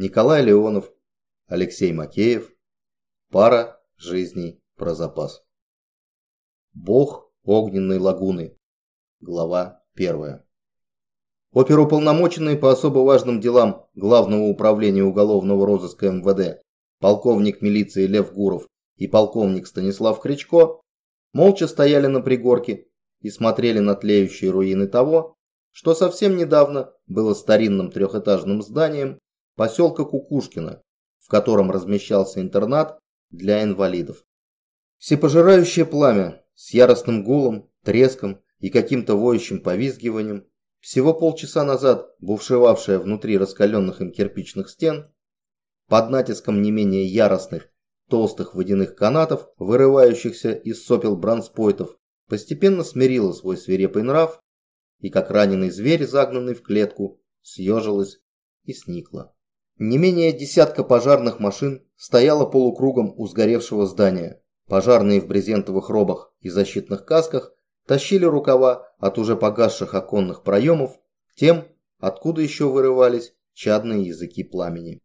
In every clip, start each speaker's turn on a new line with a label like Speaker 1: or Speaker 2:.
Speaker 1: Николай Леонов, Алексей Макеев. Пара жизней про запас. Бог огненной лагуны. Глава первая. Оперуполномоченные по особо важным делам Главного управления уголовного розыска МВД полковник милиции Лев Гуров и полковник Станислав Кричко молча стояли на пригорке и смотрели на тлеющие руины того, что совсем недавно было старинным трехэтажным зданием поселка Кукушкино, в котором размещался интернат для инвалидов. Всепожирающее пламя с яростным гулом, треском и каким-то воющим повизгиванием, всего полчаса назад бушевавшее внутри раскаленных им кирпичных стен, под натиском не менее яростных, толстых водяных канатов, вырывающихся из сопел бронспойтов, постепенно смирила свой свирепый нрав и, как раненый зверь, загнанный в клетку, съежилась и сникла. Не менее десятка пожарных машин стояло полукругом у сгоревшего здания. Пожарные в брезентовых робах и защитных касках тащили рукава от уже погасших оконных проемов тем, откуда еще вырывались чадные языки пламени.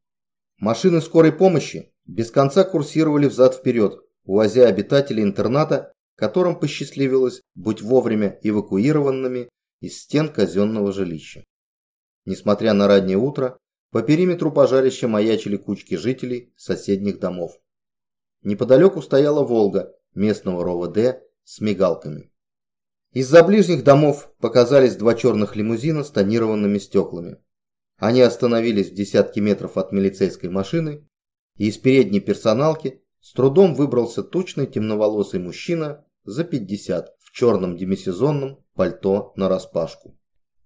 Speaker 1: Машины скорой помощи без конца курсировали взад-вперед, увозя обитателей интерната, которым посчастливилось быть вовремя эвакуированными из стен казенного жилища. Несмотря на раннее утро, по периметру пожарища маячили кучки жителей соседних домов. Неподалеку стояла «Волга» местного РОВД с мигалками. Из-за ближних домов показались два черных лимузина с тонированными стеклами. Они остановились в десятки метров от милицейской машины, и из передней персоналки с трудом выбрался тучный темноволосый мужчина за 50 в черном демисезонном пальто нараспашку.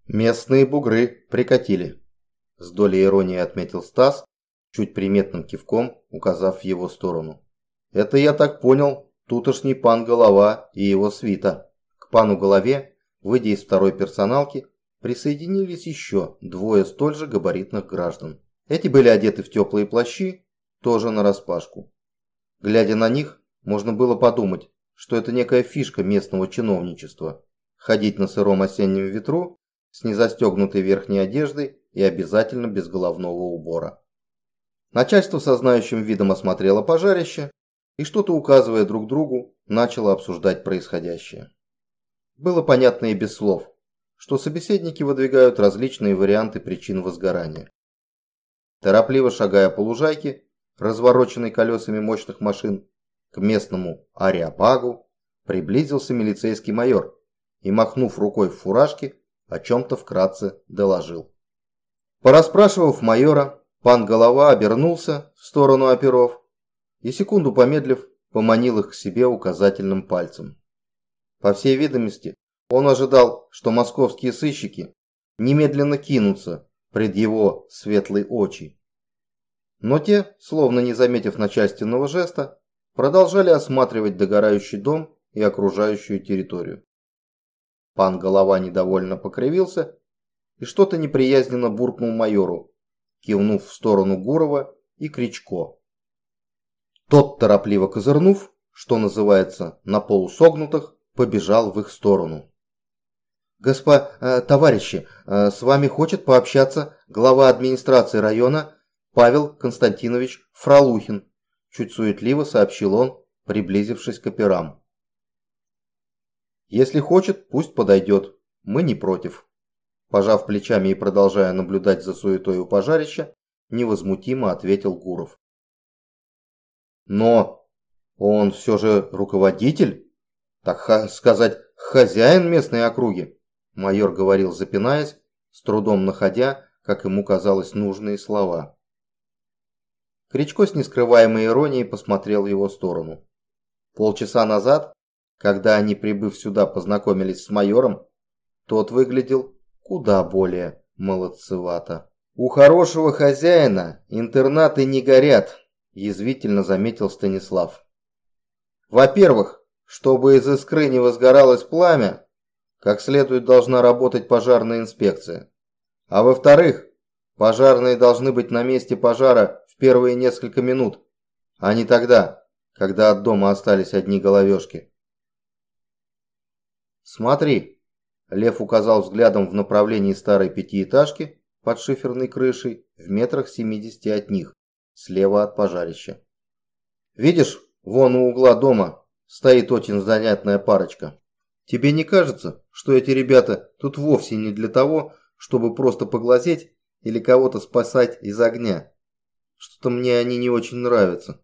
Speaker 1: Местные бугры прикатили. С долей иронии отметил Стас, чуть приметным кивком указав в его сторону. Это я так понял, тутошний пан Голова и его свита. К пану Голове, выйдя из второй персоналки, присоединились еще двое столь же габаритных граждан. Эти были одеты в теплые плащи, тоже нараспашку. Глядя на них, можно было подумать, что это некая фишка местного чиновничества. Ходить на сыром осеннем ветру с незастегнутой верхней одеждой и обязательно без головного убора. Начальство со знающим видом осмотрело пожарище и, что-то указывая друг другу, начало обсуждать происходящее. Было понятно и без слов, что собеседники выдвигают различные варианты причин возгорания. Торопливо шагая по лужайке, развороченной колесами мощных машин, к местному ариапагу приблизился милицейский майор и, махнув рукой в фуражке, о чем-то вкратце доложил. Порасспрашивав майора, пан Голова обернулся в сторону оперов и, секунду помедлив, поманил их к себе указательным пальцем. По всей видимости, он ожидал, что московские сыщики немедленно кинутся пред его светлые очи. Но те, словно не заметив начальственного жеста, продолжали осматривать догорающий дом и окружающую территорию. Пан Голова недовольно покривился и что-то неприязненно буркнул майору, кивнув в сторону Гурова и Кричко. Тот, торопливо козырнув, что называется, на полусогнутых, побежал в их сторону. «Госпо... Э, товарищи, э, с вами хочет пообщаться глава администрации района Павел Константинович Фролухин», чуть суетливо сообщил он, приблизившись к операм. «Если хочет, пусть подойдет. Мы не против». Пожав плечами и продолжая наблюдать за суетой у пожарища, невозмутимо ответил Гуров. Но он все же руководитель, так сказать, хозяин местной округи, майор говорил, запинаясь, с трудом находя, как ему казалось, нужные слова. Кричко с нескрываемой иронией посмотрел в его сторону. Полчаса назад, когда они, прибыв сюда, познакомились с майором, тот выглядел куда более молодцевато. «У хорошего хозяина интернаты не горят», – язвительно заметил Станислав. «Во-первых, чтобы из искры не возгоралось пламя, как следует должна работать пожарная инспекция. А во-вторых, пожарные должны быть на месте пожара в первые несколько минут, а не тогда, когда от дома остались одни головешки. «Смотри», Лев указал взглядом в направлении старой пятиэтажки, под шиферной крышей в метрах 70 от них, слева от пожарища. «Видишь, вон у угла дома стоит очень занятная парочка. Тебе не кажется, что эти ребята тут вовсе не для того, чтобы просто поглазеть или кого-то спасать из огня? Что-то мне они не очень нравятся».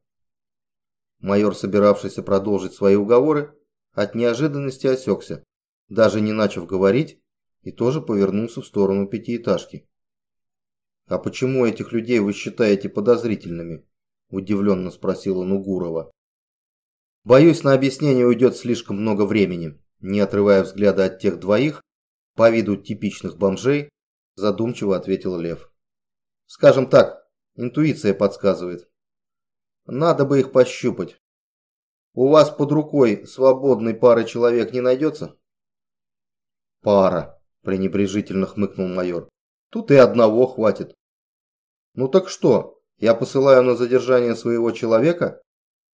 Speaker 1: Майор, собиравшийся продолжить свои уговоры, от неожиданности осекся, даже не начав говорить, и тоже повернулся в сторону пятиэтажки. «А почему этих людей вы считаете подозрительными?» – удивленно спросил он у Гурова. «Боюсь, на объяснение уйдет слишком много времени», – не отрывая взгляда от тех двоих, по виду типичных бомжей, задумчиво ответил Лев. «Скажем так, интуиция подсказывает. Надо бы их пощупать. У вас под рукой свободной пары человек не найдется?» «Пара», – пренебрежительно хмыкнул майор. «Тут и одного хватит». «Ну так что, я посылаю на задержание своего человека,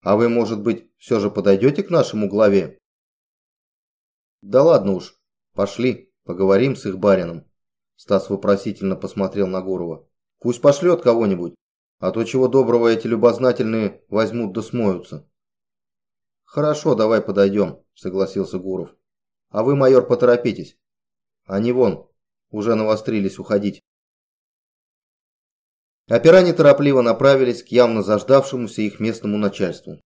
Speaker 1: а вы, может быть, все же подойдете к нашему главе?» «Да ладно уж, пошли, поговорим с их барином». Стас вопросительно посмотрел на Гурова. «Пусть пошлет кого-нибудь, а то чего доброго эти любознательные возьмут да смоются». «Хорошо, давай подойдем», – согласился Гуров. «А вы, майор, поторопитесь. Они вон, уже навострились уходить. Опера неторопливо направились к явно заждавшемуся их местному начальству.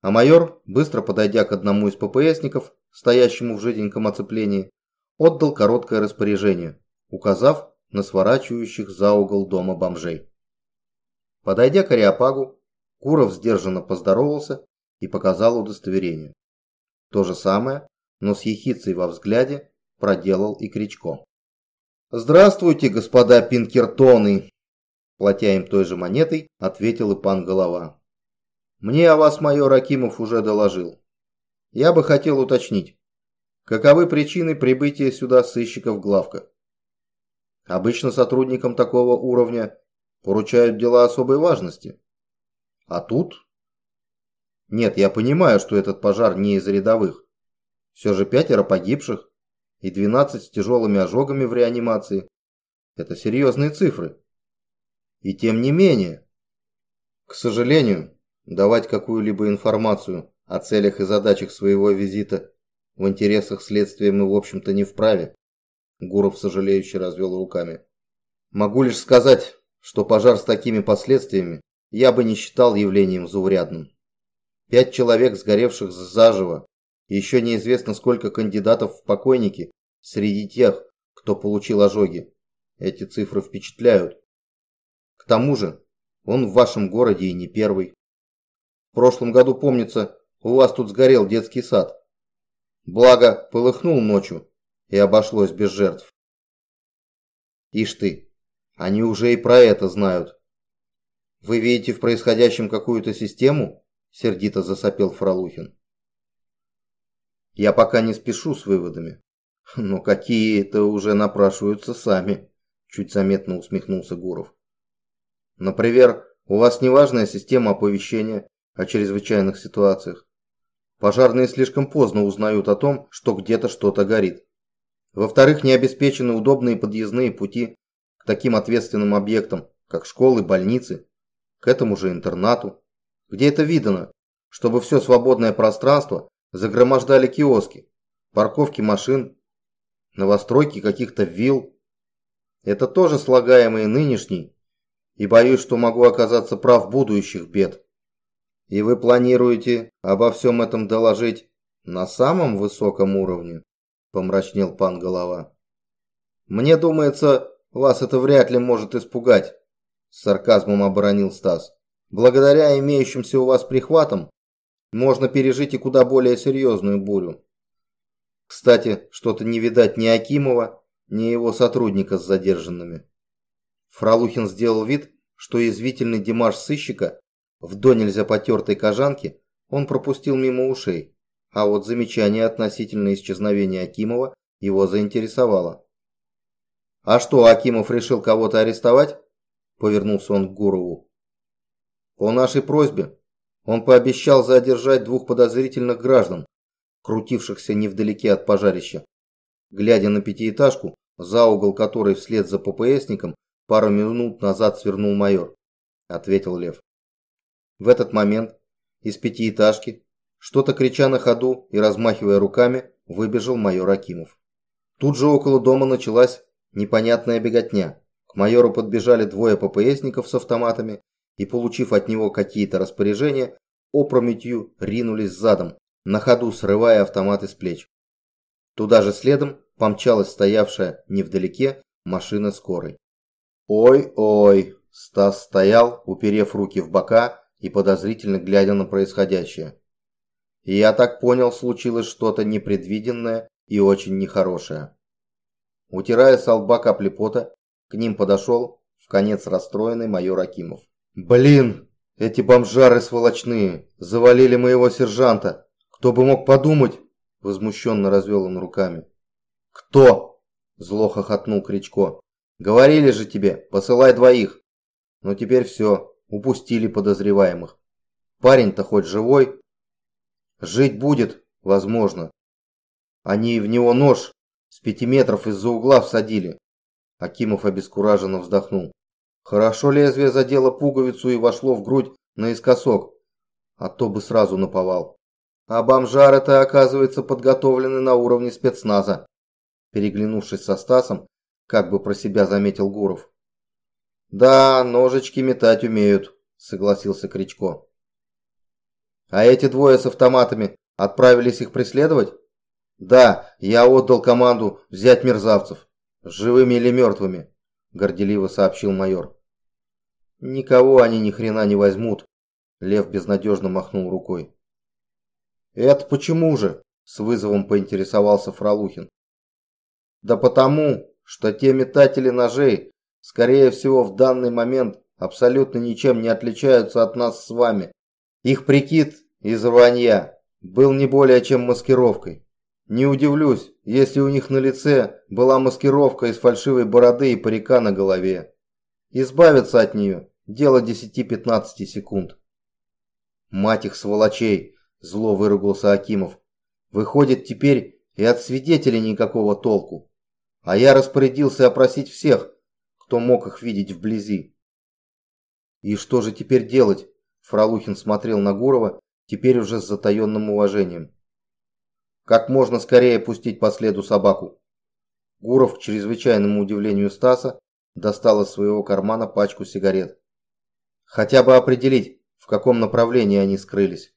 Speaker 1: А майор, быстро подойдя к одному из ППСников, стоящему в жиденьком оцеплении, отдал короткое распоряжение, указав на сворачивающих за угол дома бомжей. Подойдя к Ариапагу, Куров сдержанно поздоровался и показал удостоверение. То же самое, но с ехицей во взгляде, проделал и Кричко. «Здравствуйте, господа Пинкертоны!» Платя им той же монетой, ответил и пан Голова. «Мне о вас майор Акимов уже доложил. Я бы хотел уточнить, каковы причины прибытия сюда сыщиков главка? Обычно сотрудникам такого уровня поручают дела особой важности. А тут? Нет, я понимаю, что этот пожар не из рядовых. Все же пятеро погибших, и 12 с тяжелыми ожогами в реанимации. Это серьезные цифры. И тем не менее, к сожалению, давать какую-либо информацию о целях и задачах своего визита в интересах следствия мы, в общем-то, не вправе. Гуров сожалеюще развел руками. Могу лишь сказать, что пожар с такими последствиями я бы не считал явлением заурядным. Пять человек, сгоревших заживо, еще неизвестно, сколько кандидатов в покойники среди тех, кто получил ожоги. Эти цифры впечатляют. К тому же, он в вашем городе и не первый. В прошлом году, помнится, у вас тут сгорел детский сад. Благо, полыхнул ночью и обошлось без жертв. Ишь ты, они уже и про это знают. Вы видите в происходящем какую-то систему? Сердито засопел Фролухин. Я пока не спешу с выводами. Но какие-то уже напрашиваются сами, чуть заметно усмехнулся Гуров. Например, у вас неважная система оповещения о чрезвычайных ситуациях. Пожарные слишком поздно узнают о том, что где-то что-то горит. Во-вторых, не обеспечены удобные подъездные пути к таким ответственным объектам, как школы, больницы, к этому же интернату, где это видано, чтобы все свободное пространство Загромождали киоски, парковки машин, новостройки каких-то вилл. Это тоже слагаемые нынешней, и боюсь, что могу оказаться прав будущих бед. И вы планируете обо всем этом доложить на самом высоком уровне? Помрачнел пан Голова. Мне думается, вас это вряд ли может испугать, с сарказмом оборонил Стас. Благодаря имеющимся у вас прихватам, можно пережить и куда более серьезную бурю. Кстати, что-то не видать ни Акимова, ни его сотрудника с задержанными. Фролухин сделал вид, что язвительный Димаш сыщика в до нельзя потертой кожанке он пропустил мимо ушей, а вот замечание относительно исчезновения Акимова его заинтересовало. «А что, Акимов решил кого-то арестовать?» – повернулся он к Гурову. «По нашей просьбе он пообещал задержать двух подозрительных граждан, крутившихся невдалеке от пожарища. Глядя на пятиэтажку, за угол которой вслед за ППСником пару минут назад свернул майор», – ответил Лев. В этот момент из пятиэтажки, что-то крича на ходу и размахивая руками, выбежал майор Акимов. Тут же около дома началась непонятная беготня. К майору подбежали двое ППСников с автоматами и, получив от него какие-то распоряжения, опрометью ринулись задом, на ходу срывая автоматы с плеч. Туда же следом помчалась стоявшая невдалеке машина скорой. Ой-ой, Стас стоял, уперев руки в бока и подозрительно глядя на происходящее. Я так понял, случилось что-то непредвиденное и очень нехорошее. Утирая с лба капли пота, к ним подошел в конец расстроенный майор Акимов. «Блин, эти бомжары сволочные, завалили моего сержанта. Кто бы мог подумать?» Возмущенно развел он руками. «Кто?» Зло хохотнул Кричко. «Говорили же тебе, посылай двоих. Но теперь все, упустили подозреваемых. Парень-то хоть живой? Жить будет, возможно. Они в него нож с пяти метров из-за угла всадили. Акимов обескураженно вздохнул. Хорошо лезвие задело пуговицу и вошло в грудь наискосок, а то бы сразу наповал. А бомжары-то, оказывается, подготовлены на уровне спецназа. Переглянувшись со Стасом, как бы про себя заметил Гуров. «Да, ножички метать умеют», – согласился Кричко. «А эти двое с автоматами отправились их преследовать?» «Да, я отдал команду взять мерзавцев, живыми или мертвыми», – горделиво сообщил майор. «Никого они ни хрена не возьмут», – Лев безнадежно махнул рукой. «Это почему же?» – с вызовом поинтересовался Фролухин. «Да потому, что те метатели ножей скорее всего, в данный момент абсолютно ничем не отличаются от нас с вами. Их прикид из рванья был не более чем маскировкой. Не удивлюсь, если у них на лице была маскировка из фальшивой бороды и парика на голове. Избавиться от нее – дело 10-15 секунд. Мать их сволочей, зло выругался Акимов. Выходит теперь и от свидетелей никакого толку. А я распорядился опросить всех, кто мог их видеть вблизи. И что же теперь делать? Фролухин смотрел на Гурова, теперь уже с затаенным уважением. Как можно скорее пустить по следу собаку. Гуров, к чрезвычайному удивлению Стаса, достал из своего кармана пачку сигарет. Хотя бы определить, в каком направлении они скрылись.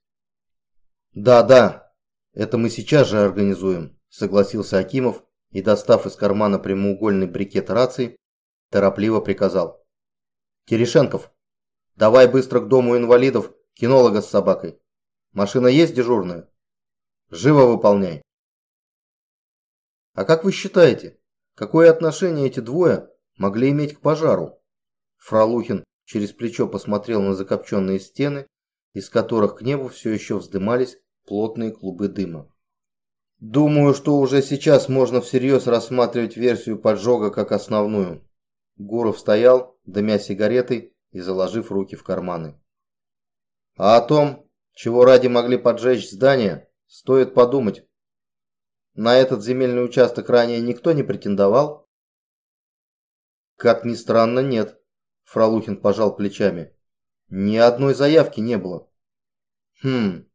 Speaker 1: «Да, да, это мы сейчас же организуем», – согласился Акимов и, достав из кармана прямоугольный брикет рации, торопливо приказал. «Терешенков, давай быстро к дому инвалидов кинолога с собакой. Машина есть дежурная? Живо выполняй». «А как вы считаете, какое отношение эти двое могли иметь к пожару?» Фролухин через плечо посмотрел на закопченные стены, из которых к небу все еще вздымались плотные клубы дыма. Думаю, что уже сейчас можно всерьез рассматривать версию поджога как основную. Гуров стоял, дымя сигаретой и заложив руки в карманы. А о том, чего ради могли поджечь здание, стоит подумать. На этот земельный участок ранее никто не претендовал? Как ни странно, нет. Фролухин пожал плечами. Ни одной заявки не было. Хм,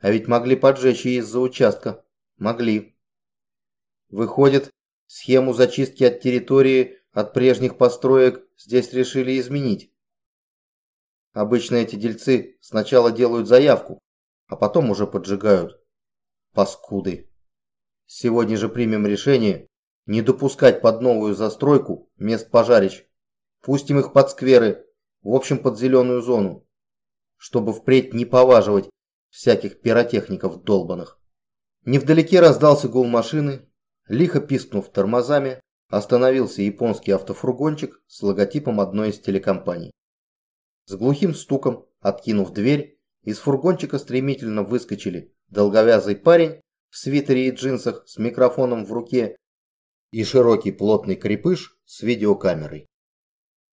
Speaker 1: а ведь могли поджечь и из-за участка. Могли. Выходит, схему зачистки от территории от прежних построек здесь решили изменить. Обычно эти дельцы сначала делают заявку, а потом уже поджигают. Паскуды. Сегодня же примем решение не допускать под новую застройку мест пожарищ. Пустим их под скверы, в общем под зеленую зону, чтобы впредь не поваживать всяких пиротехников долбанных. Невдалеке раздался гул машины, лихо пискнув тормозами, остановился японский автофургончик с логотипом одной из телекомпаний. С глухим стуком, откинув дверь, из фургончика стремительно выскочили долговязый парень в свитере и джинсах с микрофоном в руке и широкий плотный крепыш с видеокамерой.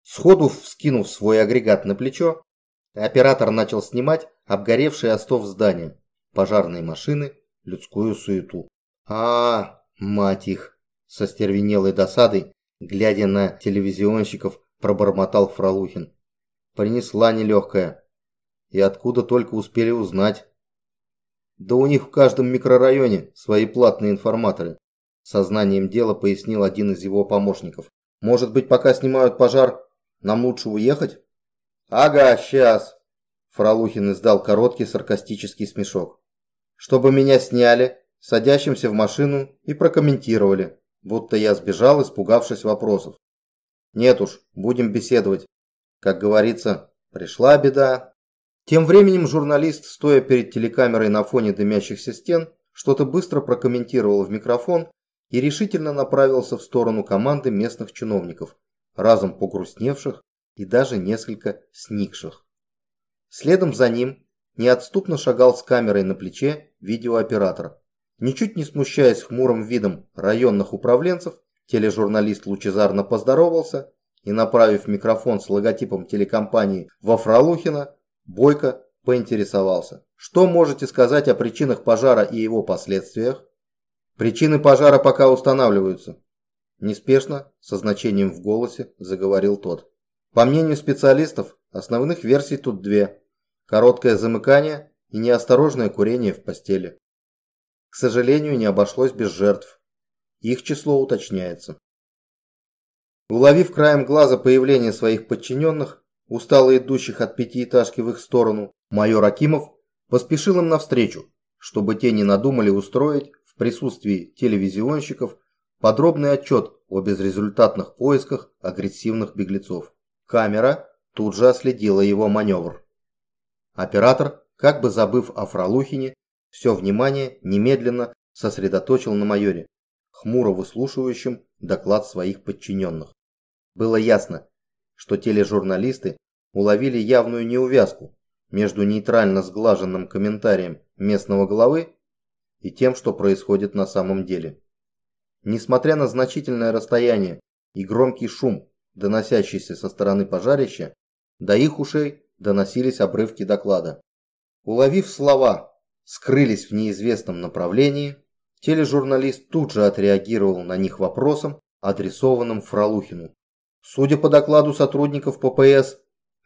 Speaker 1: Сходу вскинув свой агрегат на плечо, оператор начал снимать обгоревший остов здания, пожарные машины, людскую суету. А, мать их! со стервенелой досадой, глядя на телевизионщиков, пробормотал Фролухин. Принесла нелегкая. И откуда только успели узнать. Да у них в каждом микрорайоне свои платные информаторы. Сознанием дела пояснил один из его помощников. Может быть, пока снимают пожар, нам лучше уехать? Ага, сейчас. Фролухин издал короткий саркастический смешок. Чтобы меня сняли, садящимся в машину и прокомментировали, будто я сбежал, испугавшись вопросов. Нет уж, будем беседовать. Как говорится, пришла беда. Тем временем журналист, стоя перед телекамерой на фоне дымящихся стен, что-то быстро прокомментировал в микрофон и решительно направился в сторону команды местных чиновников, разом погрустневших и даже несколько сникших. Следом за ним неотступно шагал с камерой на плече видеооператор. Ничуть не смущаясь хмурым видом районных управленцев, Тележурналист лучезарно поздоровался и, направив микрофон с логотипом телекомпании во Фролухина, Бойко поинтересовался. Что можете сказать о причинах пожара и его последствиях? Причины пожара пока устанавливаются. Неспешно, со значением в голосе, заговорил тот. По мнению специалистов, основных версий тут две. Короткое замыкание и неосторожное курение в постели. К сожалению, не обошлось без жертв. Их число уточняется. Уловив краем глаза появление своих подчиненных, устало идущих от пятиэтажки в их сторону, майор Акимов поспешил им навстречу, чтобы те не надумали устроить в присутствии телевизионщиков подробный отчет о безрезультатных поисках агрессивных беглецов. Камера тут же оследила его маневр. Оператор, как бы забыв о Фролухине, все внимание немедленно сосредоточил на майоре хмуро выслушивающим доклад своих подчиненных. Было ясно, что тележурналисты уловили явную неувязку между нейтрально сглаженным комментарием местного главы и тем, что происходит на самом деле. Несмотря на значительное расстояние и громкий шум, доносящийся со стороны пожарища, до их ушей доносились обрывки доклада. Уловив слова «скрылись в неизвестном направлении», Тележурналист тут же отреагировал на них вопросом, адресованным Фролухину. Судя по докладу сотрудников ППС,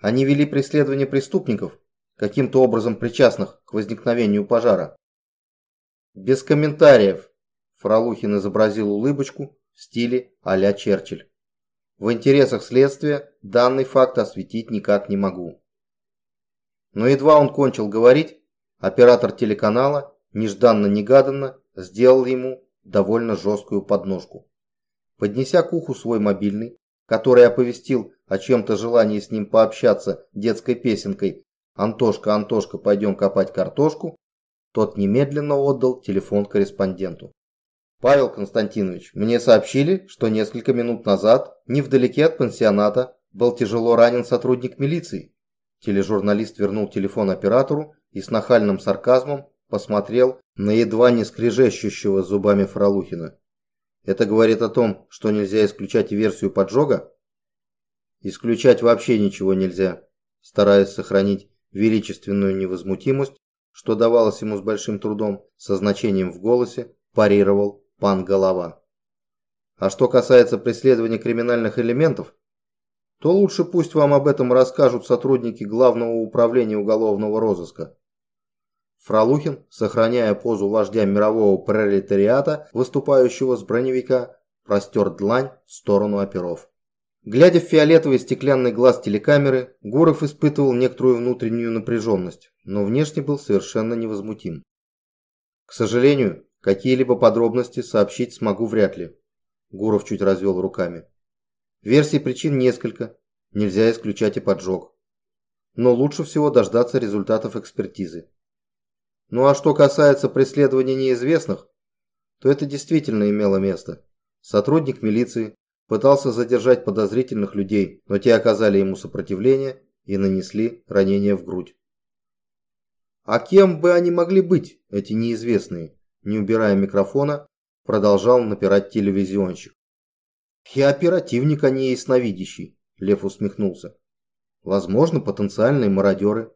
Speaker 1: они вели преследование преступников, каким-то образом причастных к возникновению пожара. Без комментариев Фролухин изобразил улыбочку в стиле а-ля Черчилль. В интересах следствия данный факт осветить никак не могу. Но едва он кончил говорить, оператор телеканала нежданно-негаданно сделал ему довольно жесткую подножку. Поднеся к уху свой мобильный, который оповестил о чем-то желании с ним пообщаться детской песенкой «Антошка, Антошка, пойдем копать картошку», тот немедленно отдал телефон корреспонденту. «Павел Константинович, мне сообщили, что несколько минут назад, невдалеке от пансионата, был тяжело ранен сотрудник милиции». Тележурналист вернул телефон оператору и с нахальным сарказмом посмотрел на едва не скрежещущего зубами Фролухина. Это говорит о том, что нельзя исключать версию поджога? Исключать вообще ничего нельзя, стараясь сохранить величественную невозмутимость, что давалось ему с большим трудом, со значением в голосе, парировал пан Голова. А что касается преследования криминальных элементов, то лучше пусть вам об этом расскажут сотрудники Главного управления уголовного розыска. Фролухин, сохраняя позу вождя мирового пролетариата, выступающего с броневика, простер длань в сторону оперов. Глядя в фиолетовый стеклянный глаз телекамеры, Гуров испытывал некоторую внутреннюю напряженность, но внешне был совершенно невозмутим. К сожалению, какие-либо подробности сообщить смогу вряд ли. Гуров чуть развел руками. Версий причин несколько, нельзя исключать и поджог. Но лучше всего дождаться результатов экспертизы. Ну а что касается преследования неизвестных, то это действительно имело место. Сотрудник милиции пытался задержать подозрительных людей, но те оказали ему сопротивление и нанесли ранение в грудь. А кем бы они могли быть, эти неизвестные? Не убирая микрофона, продолжал напирать телевизионщик. И оперативник, а не ясновидящий, Лев усмехнулся. Возможно, потенциальные мародеры.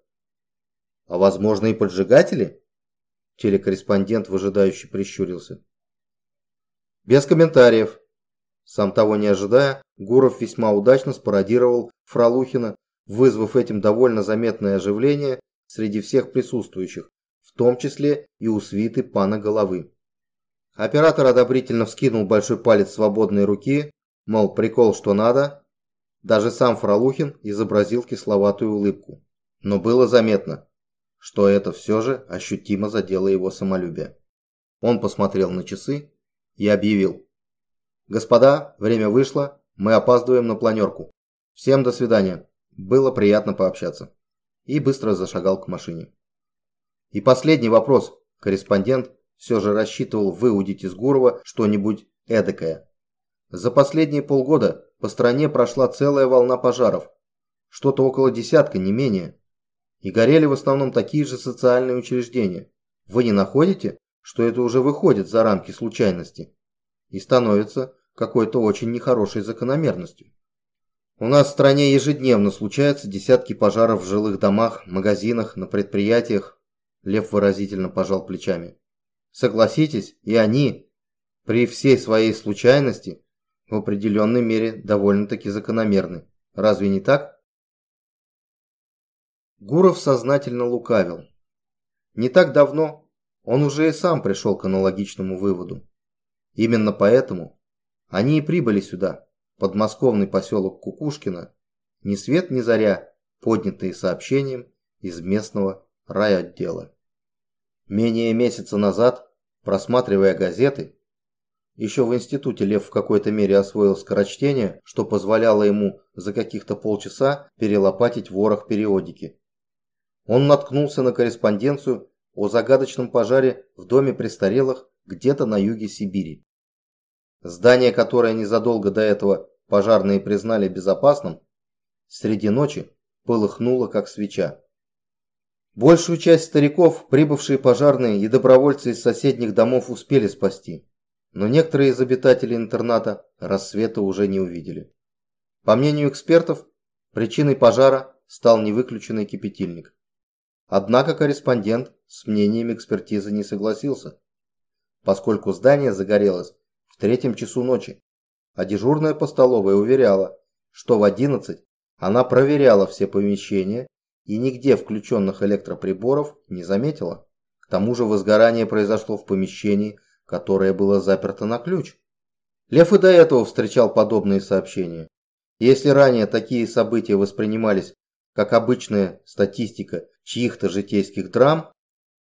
Speaker 1: А возможно и поджигатели? Телекорреспондент выжидающе прищурился. Без комментариев. Сам того не ожидая, Гуров весьма удачно спародировал Фролухина, вызвав этим довольно заметное оживление среди всех присутствующих, в том числе и у свиты пана головы. Оператор одобрительно вскинул большой палец свободной руки, мол, прикол что надо. Даже сам Фролухин изобразил кисловатую улыбку. Но было заметно, что это все же ощутимо задело его самолюбие. Он посмотрел на часы и объявил. «Господа, время вышло, мы опаздываем на планерку. Всем до свидания, было приятно пообщаться». И быстро зашагал к машине. И последний вопрос. Корреспондент все же рассчитывал выудить из Гурова что-нибудь эдакое. За последние полгода по стране прошла целая волна пожаров. Что-то около десятка, не менее. И горели в основном такие же социальные учреждения. Вы не находите, что это уже выходит за рамки случайности? И становится какой-то очень нехорошей закономерностью. У нас в стране ежедневно случаются десятки пожаров в жилых домах, магазинах, на предприятиях, Лев выразительно пожал плечами. Согласитесь, и они, при всей своей случайности, в определенной мере довольно-таки закономерны. Разве не так? Гуров сознательно лукавил. Не так давно он уже и сам пришел к аналогичному выводу. Именно поэтому они и прибыли сюда, подмосковный поселок Кукушкино, ни свет ни заря, поднятые сообщением из местного райотдела. Менее месяца назад, просматривая газеты, еще в институте Лев в какой-то мере освоил скорочтение, что позволяло ему за каких-то полчаса перелопатить ворох периодики. Он наткнулся на корреспонденцию о загадочном пожаре в доме престарелых где-то на юге Сибири. Здание, которое незадолго до этого пожарные признали безопасным, среди ночи полыхнуло как свеча. Большую часть стариков прибывшие пожарные и добровольцы из соседних домов успели спасти, но некоторые из обитателей интерната рассвета уже не увидели. По мнению экспертов, причиной пожара стал невыключенный кипятильник. Однако корреспондент с мнением экспертизы не согласился, поскольку здание загорелось в третьем часу ночи, а дежурная по столовой уверяла, что в 11 она проверяла все помещения и нигде включенных электроприборов не заметила. К тому же возгорание произошло в помещении, которое было заперто на ключ. Лев и до этого встречал подобные сообщения. Если ранее такие события воспринимались как обычная статистика чьих-то житейских драм,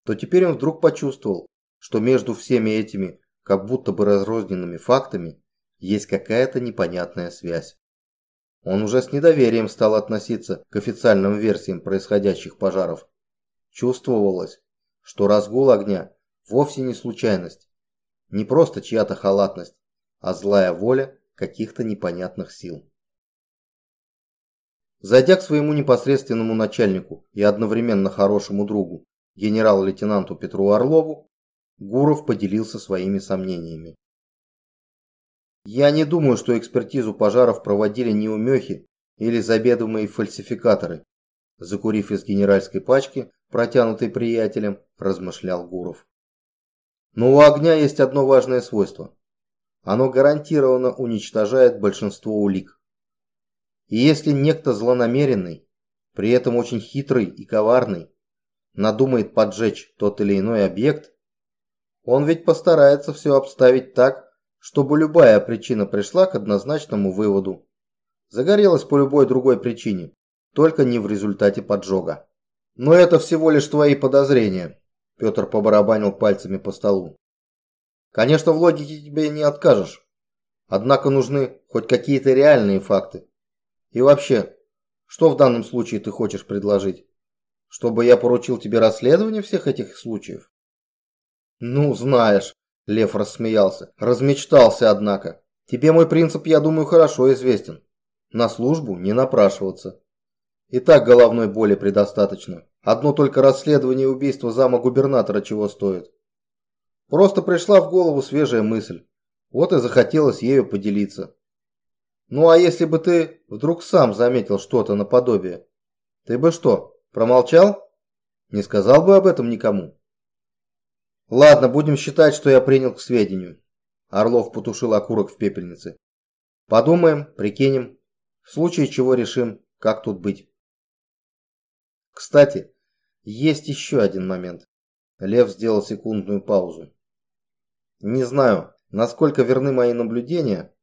Speaker 1: то теперь он вдруг почувствовал, что между всеми этими как будто бы разрозненными фактами есть какая-то непонятная связь. Он уже с недоверием стал относиться к официальным версиям происходящих пожаров. Чувствовалось, что разгул огня вовсе не случайность, не просто чья-то халатность, а злая воля каких-то непонятных сил. Зайдя к своему непосредственному начальнику и одновременно хорошему другу, генерал-лейтенанту Петру Орлову, Гуров поделился своими сомнениями. Я не думаю, что экспертизу пожаров проводили неумехи или заведомые фальсификаторы. Закурив из генеральской пачки, протянутой приятелем, размышлял Гуров. Но у огня есть одно важное свойство. Оно гарантированно уничтожает большинство улик. И если некто злонамеренный, при этом очень хитрый и коварный, надумает поджечь тот или иной объект, он ведь постарается все обставить так, чтобы любая причина пришла к однозначному выводу. Загорелась по любой другой причине, только не в результате поджога. Но это всего лишь твои подозрения, Петр побарабанил пальцами по столу. Конечно, в логике тебе не откажешь. Однако нужны хоть какие-то реальные факты. И вообще, что в данном случае ты хочешь предложить? Чтобы я поручил тебе расследование всех этих случаев? Ну, знаешь, Лев рассмеялся. Размечтался, однако. Тебе мой принцип, я думаю, хорошо известен. На службу не напрашиваться. И так головной боли предостаточно. Одно только расследование убийства зама губернатора чего стоит. Просто пришла в голову свежая мысль. Вот и захотелось ею поделиться. Ну а если бы ты вдруг сам заметил что-то наподобие? Ты бы что, промолчал? Не сказал бы об этом никому? Ладно, будем считать, что я принял к сведению. Орлов потушил окурок в пепельнице. Подумаем, прикинем, в случае чего решим, как тут быть. Кстати, есть еще один момент. Лев сделал секундную паузу. Не знаю, насколько верны мои наблюдения,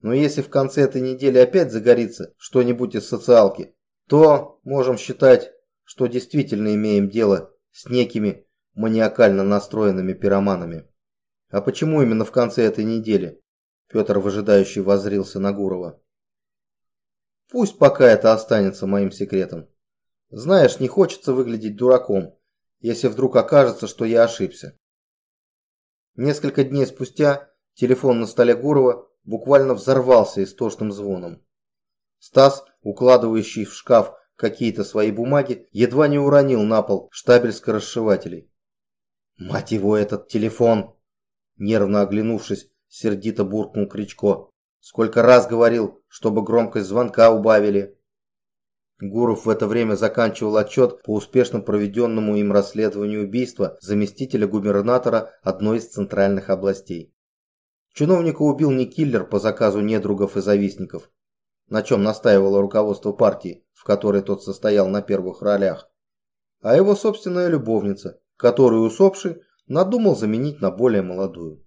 Speaker 1: но если в конце этой недели опять загорится что-нибудь из социалки, то можем считать, что действительно имеем дело с некими маниакально настроенными пироманами. А почему именно в конце этой недели? Петр выжидающий воззрился на Гурова. Пусть пока это останется моим секретом. Знаешь, не хочется выглядеть дураком, если вдруг окажется, что я ошибся. Несколько дней спустя телефон на столе Гурова буквально взорвался истошным звоном. Стас, укладывающий в шкаф какие-то свои бумаги, едва не уронил на пол штабель скоросшивателей. «Мать его, этот телефон!» Нервно оглянувшись, сердито буркнул Кричко. «Сколько раз говорил, чтобы громкость звонка убавили!» Гуров в это время заканчивал отчет по успешно проведенному им расследованию убийства заместителя губернатора одной из центральных областей. Чиновника убил не киллер по заказу недругов и завистников, на чем настаивало руководство партии, в которой тот состоял на первых ролях, а его собственная любовница, которую усопший надумал заменить на более молодую.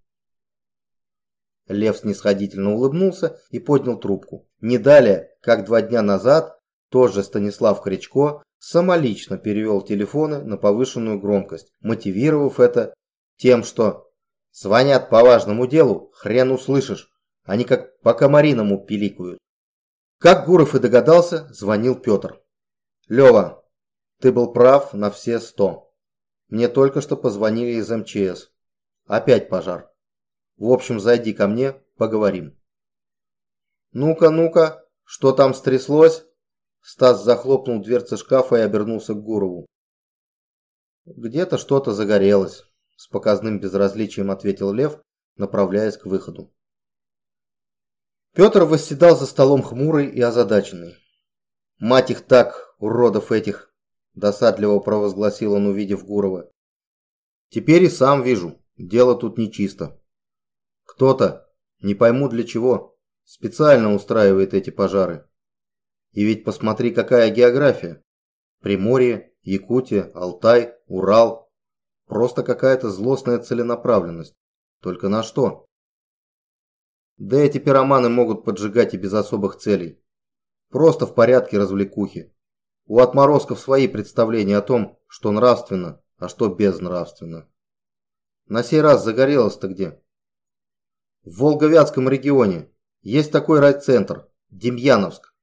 Speaker 1: Лев снисходительно улыбнулся и поднял трубку. Не далее, как два дня назад, тот же Станислав Кричко самолично перевел телефоны на повышенную громкость, мотивировав это тем, что «звонят по важному делу, хрен услышишь, они как по комариному пиликают». Как Гуров и догадался, звонил Петр. «Лева, ты был прав на все сто. Мне только что позвонили из МЧС. Опять пожар. В общем, зайди ко мне, поговорим». «Ну-ка, ну-ка, что там стряслось?» Стас захлопнул дверцы шкафа и обернулся к Гурову. «Где-то что-то загорелось», – с показным безразличием ответил Лев, направляясь к выходу. Петр восседал за столом хмурый и озадаченный. «Мать их так, уродов этих!» – досадливо провозгласил он, увидев Гурова. «Теперь и сам вижу, дело тут нечисто. Кто-то, не пойму для чего, специально устраивает эти пожары. И ведь посмотри, какая география. Приморье, Якутия, Алтай, Урал. Просто какая-то злостная целенаправленность. Только на что? Да эти пироманы могут поджигать и без особых целей. Просто в порядке развлекухи. У отморозков свои представления о том, что нравственно, а что безнравственно. На сей раз загорелось-то где? В Волговятском регионе есть такой райцентр, Демьяновск.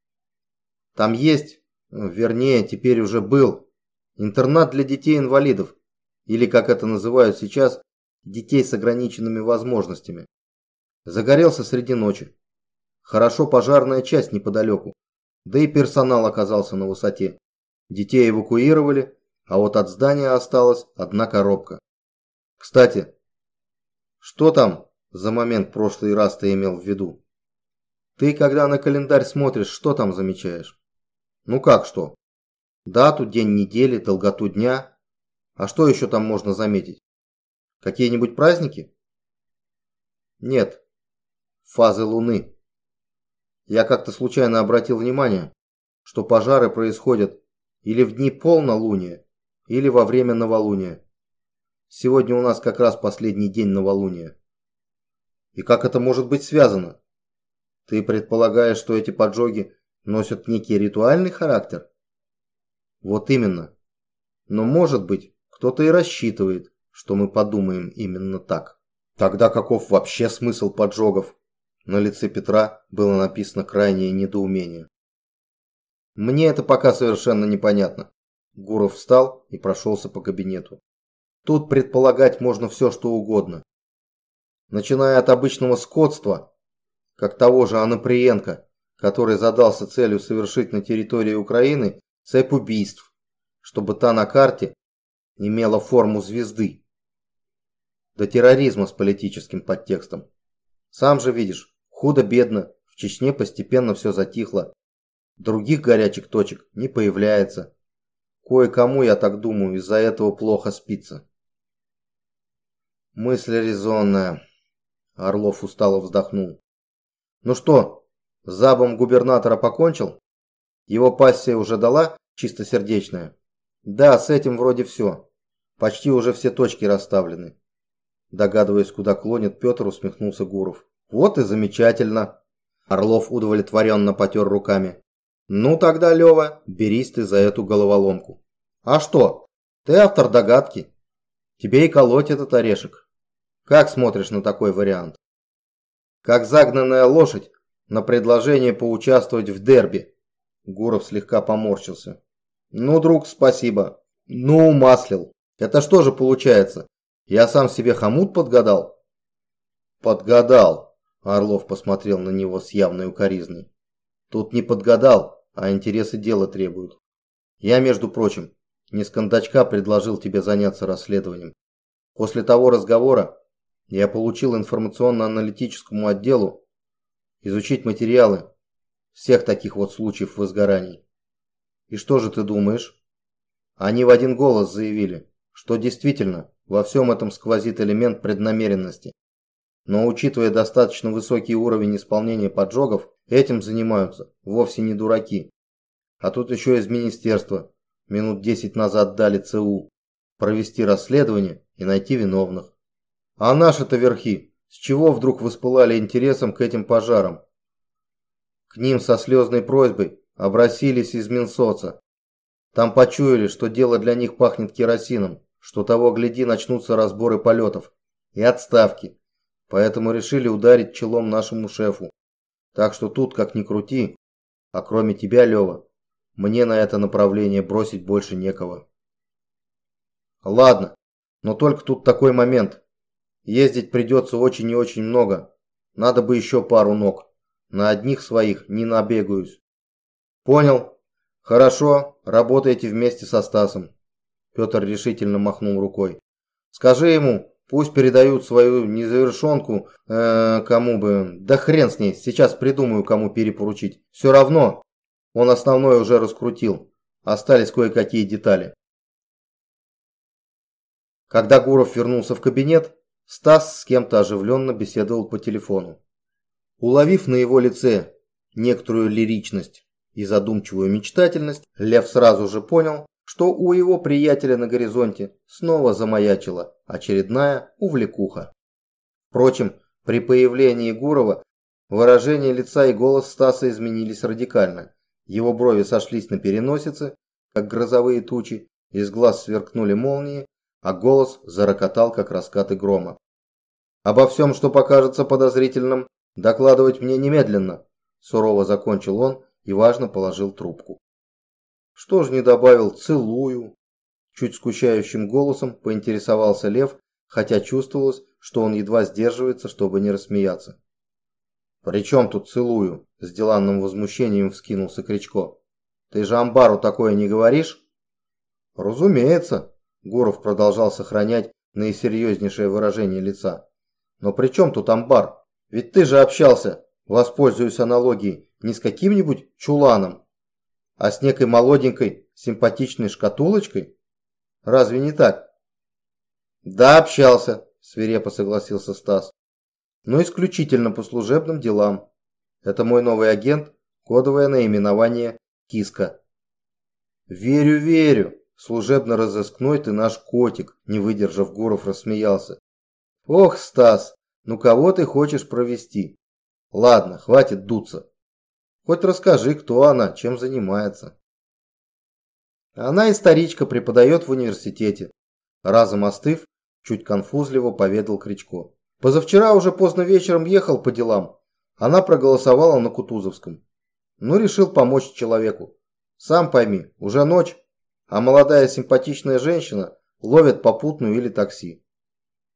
Speaker 1: Там есть, ну, вернее, теперь уже был, интернат для детей-инвалидов, или, как это называют сейчас, детей с ограниченными возможностями. Загорелся среди ночи. Хорошо пожарная часть неподалеку, да и персонал оказался на высоте. Детей эвакуировали, а вот от здания осталась одна коробка. Кстати, что там за момент прошлый раз ты имел в виду? Ты, когда на календарь смотришь, что там замечаешь? Ну как что? Дату, день недели, долготу дня. А что еще там можно заметить? Какие-нибудь праздники? Нет. Фазы Луны. Я как-то случайно обратил внимание, что пожары происходят или в дни полнолуния, или во время новолуния. Сегодня у нас как раз последний день новолуния. И как это может быть связано? Ты предполагаешь, что эти поджоги носят некий ритуальный характер? Вот именно. Но может быть, кто-то и рассчитывает, что мы подумаем именно так. Тогда каков вообще смысл поджогов? На лице Петра было написано крайнее недоумение. Мне это пока совершенно непонятно. Гуров встал и прошелся по кабинету. Тут предполагать можно все, что угодно. Начиная от обычного скотства, как того же Анаприенко, который задался целью совершить на территории Украины цепь убийств, чтобы та на карте имела форму звезды. До терроризма с политическим подтекстом. Сам же видишь, худо-бедно, в Чечне постепенно все затихло. Других горячих точек не появляется. Кое-кому, я так думаю, из-за этого плохо спится. Мысль резонная. Орлов устало вздохнул. Ну что, забом губернатора покончил? Его пассия уже дала чистосердечная? Да, с этим вроде все. Почти уже все точки расставлены. Догадываясь, куда клонит Петр, усмехнулся Гуров. Вот и замечательно. Орлов удовлетворенно потер руками. Ну тогда, Лева, берись ты за эту головоломку. А что? Ты автор догадки. Тебе и колоть этот орешек. Как смотришь на такой вариант? Как загнанная лошадь на предложение поучаствовать в дерби. Гуров слегка поморщился. Ну, друг, спасибо. Ну, маслил. Это что же получается? Я сам себе хомут подгадал? Подгадал. Орлов посмотрел на него с явной укоризной. Тут не подгадал, а интересы дела требуют. Я, между прочим, не с кондачка предложил тебе заняться расследованием. После того разговора я получил информационно-аналитическому отделу изучить материалы всех таких вот случаев возгораний. И что же ты думаешь? Они в один голос заявили, что действительно во всем этом сквозит элемент преднамеренности. Но учитывая достаточно высокий уровень исполнения поджогов, этим занимаются вовсе не дураки. А тут еще из министерства минут 10 назад дали ЦУ провести расследование и найти виновных. А наши-то верхи, с чего вдруг воспылали интересом к этим пожарам? К ним со слезной просьбой обратились из Минсоца. Там почуяли, что дело для них пахнет керосином, что того гляди начнутся разборы полетов и отставки. Поэтому решили ударить челом нашему шефу. Так что тут, как ни крути, а кроме тебя, Лева, мне на это направление бросить больше некого. Ладно, но только тут такой момент. Ездить придется очень и очень много. Надо бы еще пару ног. На одних своих не набегаюсь. Понял. Хорошо, работайте вместе со Стасом. Петр решительно махнул рукой. Скажи ему, пусть передают свою незавершенку э, кому бы. Да хрен с ней, сейчас придумаю, кому перепоручить. Все равно, он основной уже раскрутил. Остались кое-какие детали. Когда Гуров вернулся в кабинет, Стас с кем-то оживленно беседовал по телефону. Уловив на его лице некоторую лиричность и задумчивую мечтательность, Лев сразу же понял, что у его приятеля на горизонте снова замаячила очередная увлекуха. Впрочем, при появлении Гурова выражение лица и голос Стаса изменились радикально. Его брови сошлись на переносице, как грозовые тучи, из глаз сверкнули молнии, а голос зарокотал, как раскаты грома. «Обо всем, что покажется подозрительным, докладывать мне немедленно», – сурово закончил он и важно положил трубку. «Что ж не добавил «целую»?» Чуть скучающим голосом поинтересовался Лев, хотя чувствовалось, что он едва сдерживается, чтобы не рассмеяться. «При чем тут целую?» – с деланным возмущением вскинулся Кричко. «Ты же Амбару такое не говоришь?» «Разумеется», Гуров продолжал сохранять наисерьезнейшее выражение лица. «Но при чем тут амбар? Ведь ты же общался, воспользуясь аналогией, не с каким-нибудь чуланом, а с некой молоденькой симпатичной шкатулочкой? Разве не так?» «Да, общался», – свирепо согласился Стас. «Но исключительно по служебным делам. Это мой новый агент, кодовое наименование Киска». «Верю, верю», Служебно-розыскной ты наш котик, не выдержав Гуров рассмеялся. Ох, Стас, ну кого ты хочешь провести? Ладно, хватит дуться. Хоть расскажи, кто она, чем занимается. Она историчка, преподает в университете. Разом остыв, чуть конфузливо поведал Кричко. Позавчера уже поздно вечером ехал по делам. Она проголосовала на Кутузовском. Ну, решил помочь человеку. Сам пойми, уже ночь, а молодая симпатичная женщина ловит попутную или такси.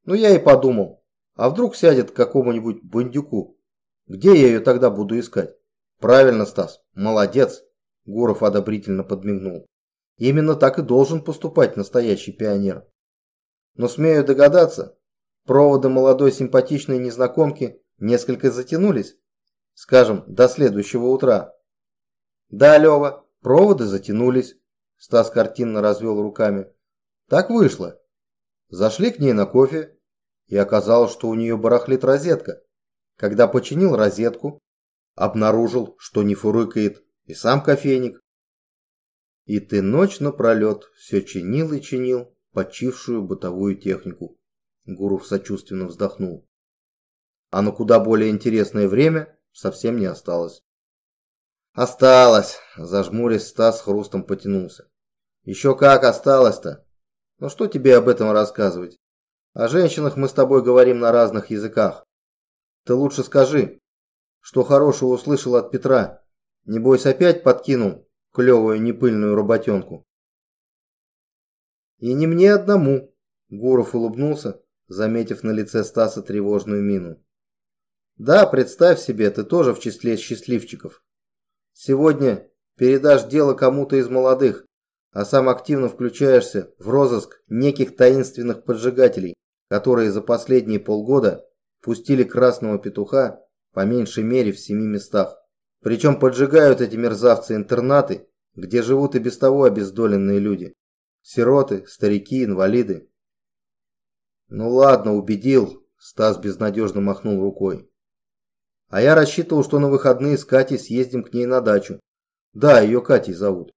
Speaker 1: Ну я и подумал, а вдруг сядет к какому-нибудь бандюку? Где я ее тогда буду искать? Правильно, Стас, молодец, Гуров одобрительно подмигнул. Именно так и должен поступать настоящий пионер. Но смею догадаться, проводы молодой симпатичной незнакомки несколько затянулись. Скажем, до следующего утра. Да, Лева, проводы затянулись. Стас картинно развел руками. Так вышло. Зашли к ней на кофе, и оказалось, что у нее барахлит розетка. Когда починил розетку, обнаружил, что не фурыкает и сам кофейник. И ты ночь напролет все чинил и чинил почившую бытовую технику. Гуров сочувственно вздохнул. А на куда более интересное время совсем не осталось. Осталось, зажмурясь, Стас хрустом потянулся. Еще как осталось-то. Но что тебе об этом рассказывать? О женщинах мы с тобой говорим на разных языках. Ты лучше скажи, что хорошего услышал от Петра. Небось опять подкинул клевую непыльную работенку. И не мне одному, Гуров улыбнулся, заметив на лице Стаса тревожную мину. Да, представь себе, ты тоже в числе счастливчиков. Сегодня передашь дело кому-то из молодых, а сам активно включаешься в розыск неких таинственных поджигателей, которые за последние полгода пустили красного петуха по меньшей мере в семи местах. Причем поджигают эти мерзавцы интернаты, где живут и без того обездоленные люди. Сироты, старики, инвалиды. Ну ладно, убедил, Стас безнадежно махнул рукой. А я рассчитывал, что на выходные с Катей съездим к ней на дачу. Да, ее Катей зовут.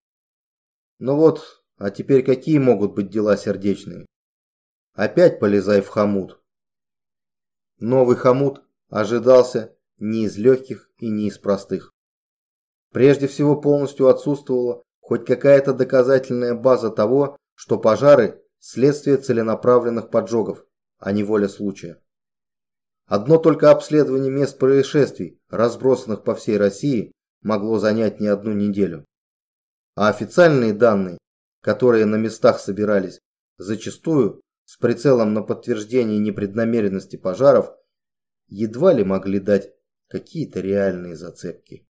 Speaker 1: Ну вот, а теперь какие могут быть дела сердечные? Опять полезай в хомут. Новый хомут ожидался не из легких и не из простых. Прежде всего полностью отсутствовала хоть какая-то доказательная база того, что пожары – следствие целенаправленных поджогов, а не воля случая. Одно только обследование мест происшествий, разбросанных по всей России, могло занять не одну неделю. А официальные данные, которые на местах собирались, зачастую с прицелом на подтверждение непреднамеренности пожаров, едва ли могли дать какие-то реальные зацепки.